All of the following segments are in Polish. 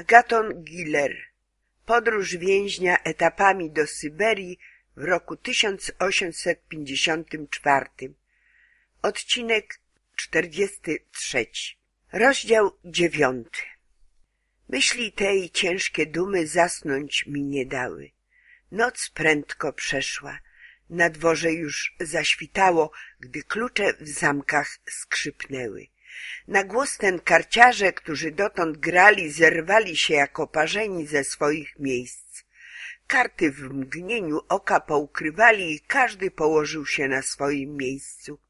Agaton Giller Podróż więźnia etapami do Syberii w roku 1854 Odcinek 43 Rozdział 9 Myśli tej ciężkie dumy zasnąć mi nie dały. Noc prędko przeszła. Na dworze już zaświtało, gdy klucze w zamkach skrzypnęły. Na głos ten karciarze, którzy dotąd grali, zerwali się jako parzeni ze swoich miejsc. Karty w mgnieniu oka poukrywali i każdy położył się na swoim miejscu.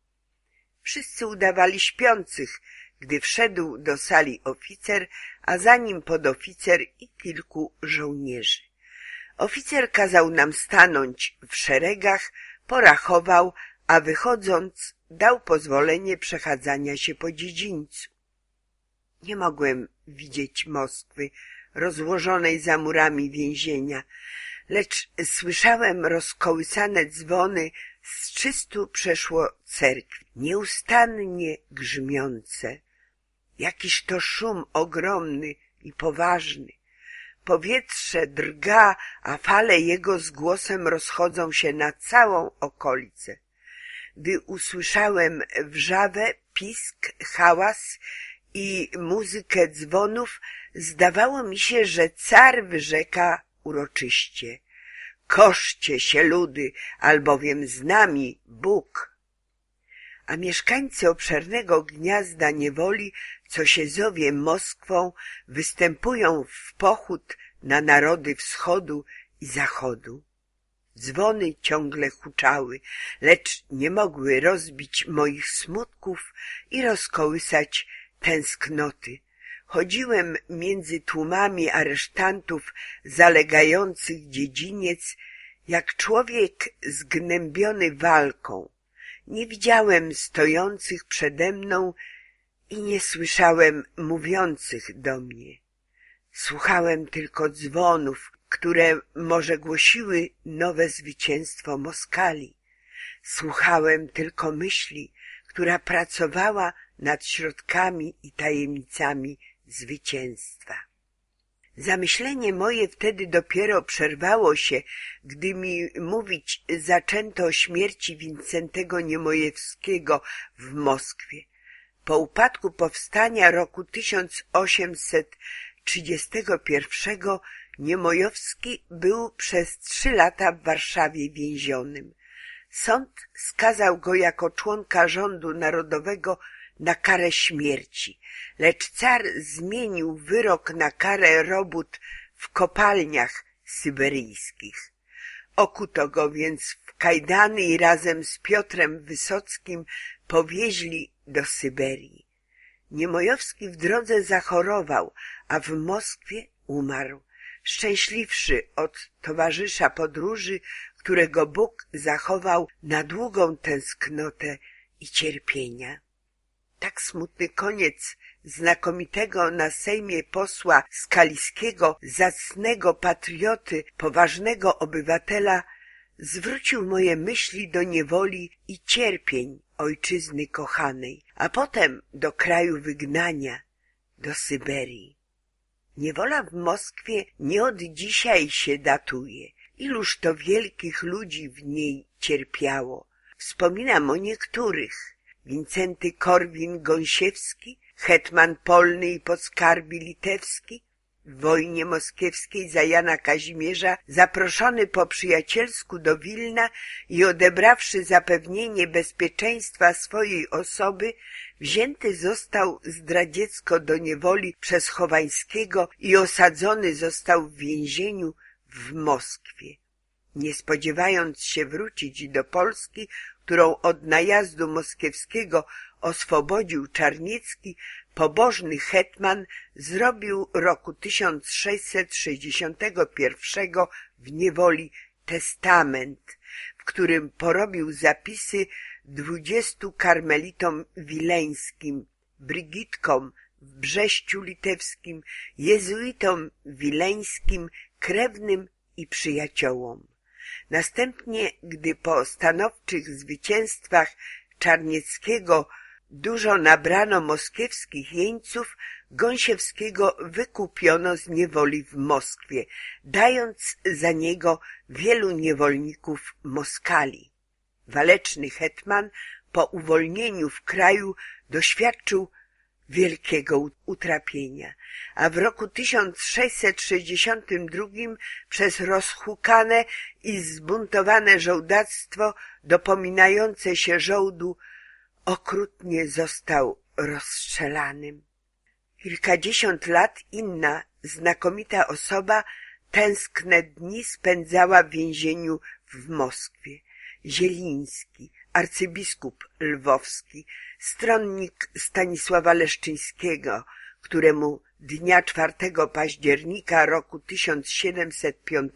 Wszyscy udawali śpiących, gdy wszedł do sali oficer, a za nim podoficer i kilku żołnierzy. Oficer kazał nam stanąć w szeregach, porachował, a wychodząc dał pozwolenie przechadzania się po dziedzińcu. Nie mogłem widzieć Moskwy rozłożonej za murami więzienia, lecz słyszałem rozkołysane dzwony z czystu przeszło cerkwi, nieustannie grzmiące. Jakiż to szum ogromny i poważny. Powietrze drga, a fale jego z głosem rozchodzą się na całą okolicę. Gdy usłyszałem wrzawę, pisk, hałas i muzykę dzwonów, zdawało mi się, że car wyrzeka uroczyście. Koszcie się ludy, albowiem z nami Bóg. A mieszkańcy obszernego gniazda niewoli, co się zowie Moskwą, występują w pochód na narody wschodu i zachodu. Dzwony ciągle huczały, lecz nie mogły rozbić moich smutków i rozkołysać tęsknoty. Chodziłem między tłumami aresztantów zalegających dziedziniec, jak człowiek zgnębiony walką. Nie widziałem stojących przede mną i nie słyszałem mówiących do mnie. Słuchałem tylko dzwonów, które może głosiły nowe zwycięstwo Moskali. Słuchałem tylko myśli, która pracowała nad środkami i tajemnicami zwycięstwa. Zamyślenie moje wtedy dopiero przerwało się, gdy mi mówić zaczęto o śmierci Wincentego Niemojewskiego w Moskwie. Po upadku powstania roku 1831 Niemojowski był przez trzy lata w Warszawie więzionym. Sąd skazał go jako członka rządu narodowego na karę śmierci, lecz car zmienił wyrok na karę robót w kopalniach syberyjskich. Okuto go więc w kajdany i razem z Piotrem Wysockim powieźli do Syberii. Niemojowski w drodze zachorował, a w Moskwie umarł szczęśliwszy od towarzysza podróży, którego Bóg zachował na długą tęsknotę i cierpienia. Tak smutny koniec znakomitego na Sejmie posła Skaliskiego, zacnego patrioty, poważnego obywatela, zwrócił moje myśli do niewoli i cierpień ojczyzny kochanej, a potem do kraju wygnania, do Syberii. Niewola w Moskwie nie od dzisiaj się datuje. Iluż to wielkich ludzi w niej cierpiało. Wspominam o niektórych. Wincenty Korwin-Gąsiewski, hetman Polny i Podskarbi Litewski, w wojnie moskiewskiej za Jana Kazimierza, zaproszony po przyjacielsku do Wilna i odebrawszy zapewnienie bezpieczeństwa swojej osoby, wzięty został zdradziecko do niewoli przez Chowańskiego i osadzony został w więzieniu w Moskwie. Nie spodziewając się wrócić do Polski, którą od najazdu moskiewskiego oswobodził Czarniecki, pobożny hetman zrobił roku 1661 w niewoli testament, w którym porobił zapisy dwudziestu karmelitom wileńskim, brigitkom w Brześciu Litewskim, jezuitom wileńskim, krewnym i przyjaciołom. Następnie, gdy po stanowczych zwycięstwach Czarnieckiego Dużo nabrano moskiewskich jeńców, Gąsiewskiego wykupiono z niewoli w Moskwie, dając za niego wielu niewolników Moskali. Waleczny hetman po uwolnieniu w kraju doświadczył wielkiego utrapienia, a w roku 1662 przez rozhukane i zbuntowane żołdactwo dopominające się żołdu okrutnie został rozstrzelanym. Kilkadziesiąt lat inna, znakomita osoba tęskne dni spędzała w więzieniu w Moskwie. Zieliński, arcybiskup lwowski, stronnik Stanisława Leszczyńskiego, któremu dnia 4 października roku 1705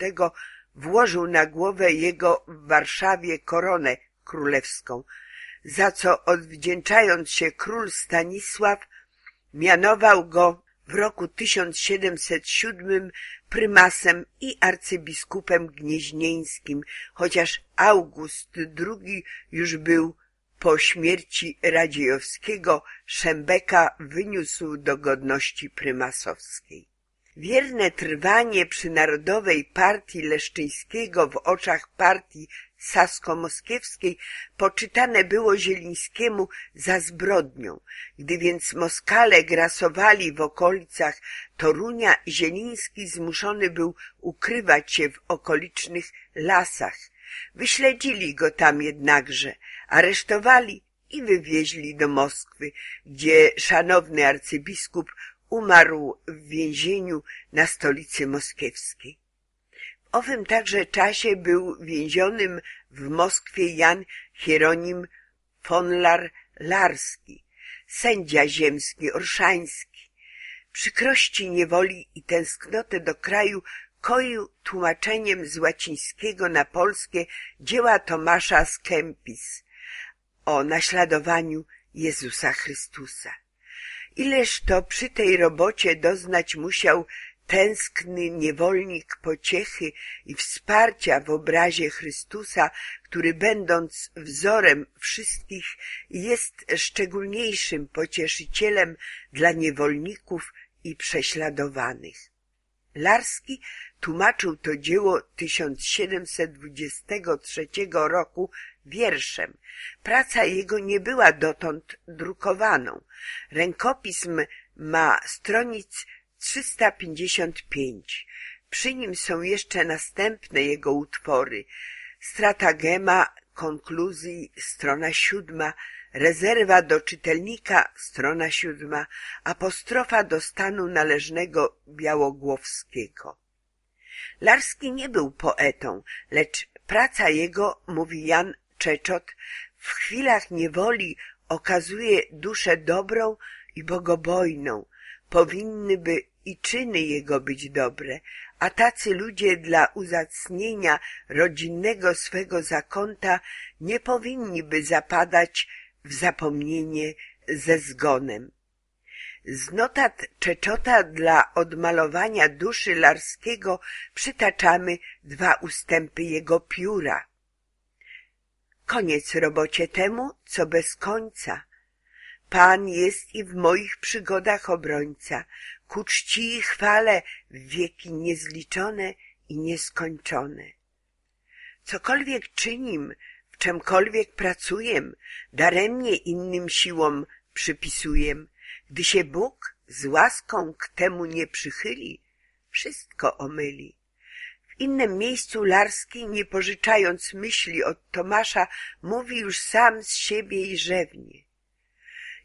włożył na głowę jego w Warszawie koronę królewską, za co odwdzięczając się król Stanisław mianował go w roku 1707 prymasem i arcybiskupem gnieźnieńskim, chociaż August II już był po śmierci Radziejowskiego Szembeka wyniósł do godności prymasowskiej. Wierne trwanie przy Narodowej Partii Leszczyńskiego w oczach partii sasko-moskiewskiej poczytane było Zielińskiemu za zbrodnią. Gdy więc Moskale grasowali w okolicach Torunia, Zieliński zmuszony był ukrywać się w okolicznych lasach. Wyśledzili go tam jednakże, aresztowali i wywieźli do Moskwy, gdzie szanowny arcybiskup umarł w więzieniu na stolicy moskiewskiej owym także czasie był więzionym w Moskwie Jan Hieronim Fonlar Larski, sędzia ziemski orszański. Przykrości niewoli i tęsknotę do kraju koił tłumaczeniem z łacińskiego na polskie dzieła Tomasza z Kempis o naśladowaniu Jezusa Chrystusa. Ileż to przy tej robocie doznać musiał tęskny niewolnik pociechy i wsparcia w obrazie Chrystusa, który będąc wzorem wszystkich jest szczególniejszym pocieszycielem dla niewolników i prześladowanych. Larski tłumaczył to dzieło 1723 roku wierszem. Praca jego nie była dotąd drukowaną. Rękopism ma stronic 355. Przy nim są jeszcze następne jego utwory. Stratagema konkluzji, strona siódma, rezerwa do czytelnika, strona siódma, apostrofa do stanu należnego Białogłowskiego. Larski nie był poetą, lecz praca jego, mówi Jan Czeczot, w chwilach niewoli okazuje duszę dobrą i bogobojną, powinny by i czyny jego być dobre, a tacy ludzie dla uzacnienia rodzinnego swego zakąta nie powinni by zapadać w zapomnienie ze zgonem. Z notat Czeczota dla odmalowania duszy Larskiego przytaczamy dwa ustępy jego pióra. Koniec robocie temu, co bez końca – Pan jest i w moich przygodach obrońca, ku czci i chwale w wieki niezliczone i nieskończone. Cokolwiek czynim, czemkolwiek pracuję, daremnie innym siłom przypisuję. Gdy się Bóg z łaską k temu nie przychyli, wszystko omyli. W innym miejscu Larski, nie pożyczając myśli od Tomasza, mówi już sam z siebie i rzewnie.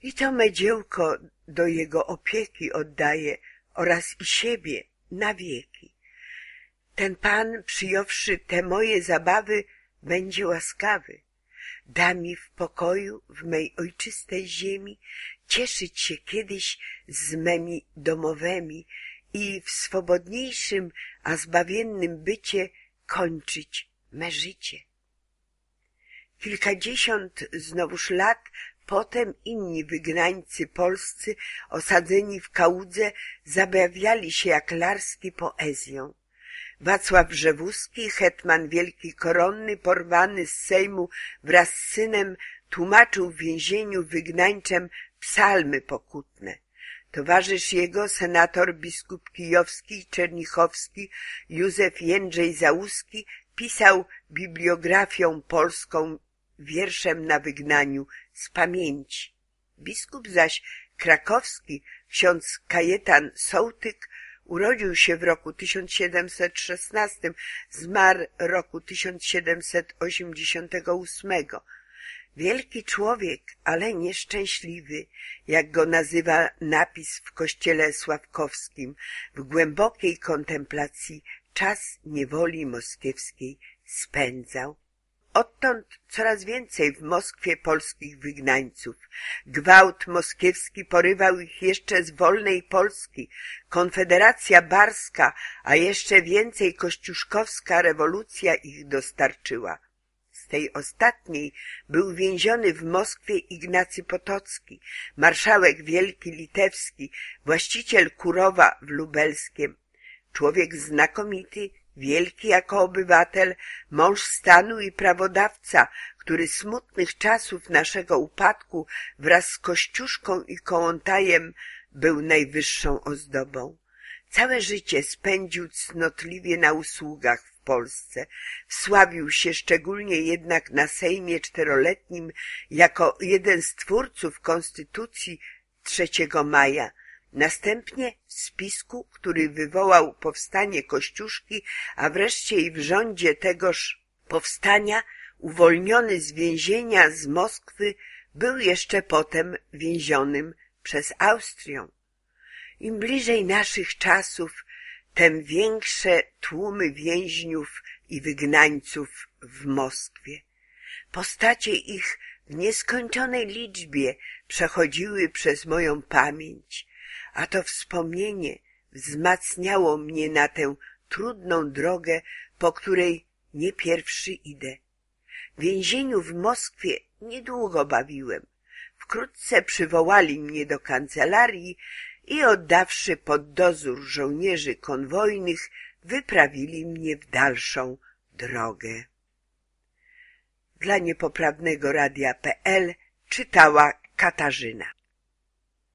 I to me dziełko do jego opieki oddaje oraz i siebie na wieki. Ten Pan, przyjąwszy te moje zabawy, będzie łaskawy. Da mi w pokoju, w mej ojczystej ziemi, cieszyć się kiedyś z memi domowymi i w swobodniejszym, a zbawiennym bycie kończyć me życie. Kilkadziesiąt znowuż lat Potem inni wygnańcy polscy osadzeni w Kałudze zabawiali się jak larski poezją. Wacław Brzewuski, hetman wielki koronny, porwany z Sejmu wraz z synem, tłumaczył w więzieniu wygnańczem psalmy pokutne. Towarzysz jego, senator biskup kijowski i czernichowski, Józef Jędrzej Załuski, pisał bibliografią polską wierszem na wygnaniu z pamięci. Biskup zaś krakowski, ksiądz Kajetan Sołtyk, urodził się w roku 1716, zmarł roku 1788. Wielki człowiek, ale nieszczęśliwy, jak go nazywa napis w kościele sławkowskim, w głębokiej kontemplacji czas niewoli moskiewskiej spędzał. Odtąd coraz więcej w Moskwie polskich wygnańców. Gwałt moskiewski porywał ich jeszcze z wolnej Polski. Konfederacja barska, a jeszcze więcej kościuszkowska rewolucja ich dostarczyła. Z tej ostatniej był więziony w Moskwie Ignacy Potocki, marszałek wielki litewski, właściciel Kurowa w Lubelskiem. Człowiek znakomity, wielki jako obywatel, mąż stanu i prawodawca, który smutnych czasów naszego upadku wraz z Kościuszką i Kołątajem był najwyższą ozdobą. Całe życie spędził cnotliwie na usługach w Polsce. Wsławił się szczególnie jednak na Sejmie Czteroletnim jako jeden z twórców Konstytucji 3 maja, Następnie w spisku, który wywołał powstanie Kościuszki, a wreszcie i w rządzie tegoż powstania, uwolniony z więzienia z Moskwy, był jeszcze potem więzionym przez Austrię. Im bliżej naszych czasów, tem większe tłumy więźniów i wygnańców w Moskwie. Postacie ich w nieskończonej liczbie przechodziły przez moją pamięć, a to wspomnienie wzmacniało mnie na tę trudną drogę, po której nie pierwszy idę. W więzieniu w Moskwie niedługo bawiłem. Wkrótce przywołali mnie do kancelarii i oddawszy pod dozór żołnierzy konwojnych, wyprawili mnie w dalszą drogę. Dla niepoprawnego radia.pl czytała Katarzyna.